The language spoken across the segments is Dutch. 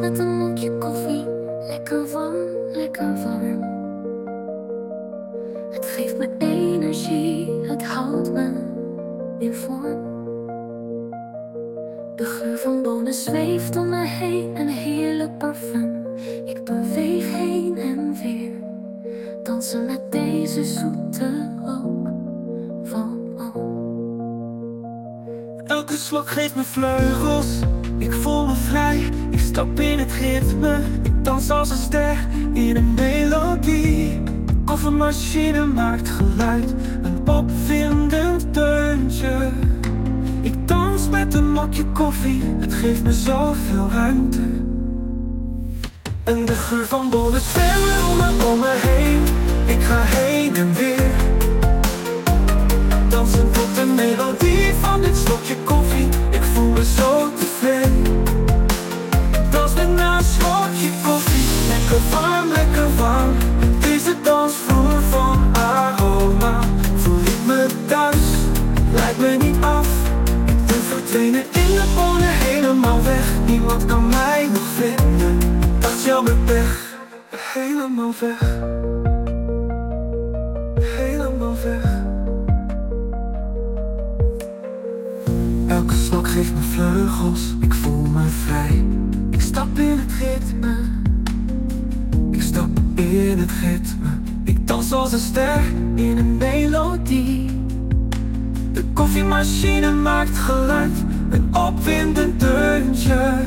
Met een mondje koffie, lekker warm, lekker warm. Het geeft me energie, het houdt me in vorm. De geur van bonen zweeft om me heen, een heerlijk parfum. Ik beweeg heen en weer, dansen met deze zoete rook van al. Elke slok geeft me vleugels, ik voel me vrij stap in het ritme, dans als een ster in een melodie. De koffiemachine maakt geluid, een opwindend deuntje. Ik dans met een mokje koffie, het geeft me zoveel ruimte. En de geur van bollen zwemmen om om Helemaal weg Helemaal weg Elke slok geeft me vleugels, ik voel me vrij. Ik stap in het ritme, ik stap in het ritme. Ik dans als een ster in een melodie. De koffiemachine maakt geluid, een opwindend deuntje.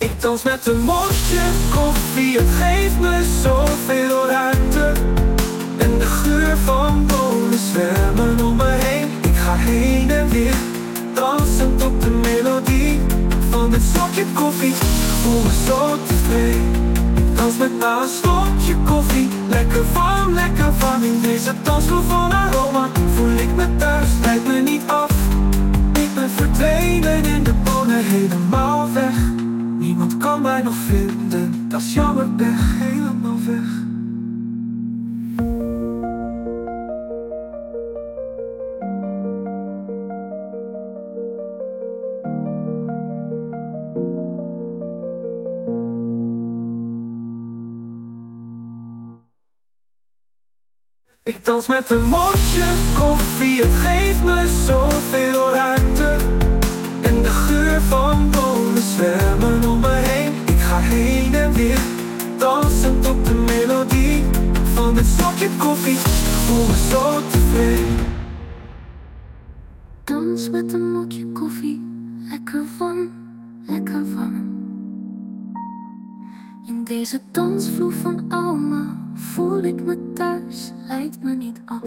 Ik dans met een mokje koffie, het geeft me zoveel ruimte. En de geur van bonen zwermen om me heen. Ik ga heen en weer Dansend op de melodie Van dit slokje koffie. Voel me zo tevreden dans met na een slokje koffie. Lekker warm, lekker warm In deze dansvloer van aroma. Voel ik me thuis, lijkt me niet af Ik ben verdwenen Dat is jammer, weg, helemaal weg Ik dans met een mokje koffie, het geeft me zoveel ruimte. En de geur van koffie. Voel me zo tevreden. Dans met een mokje koffie, lekker warm, lekker warm. In deze dansvloer van Alma voel ik me thuis, leidt me niet af.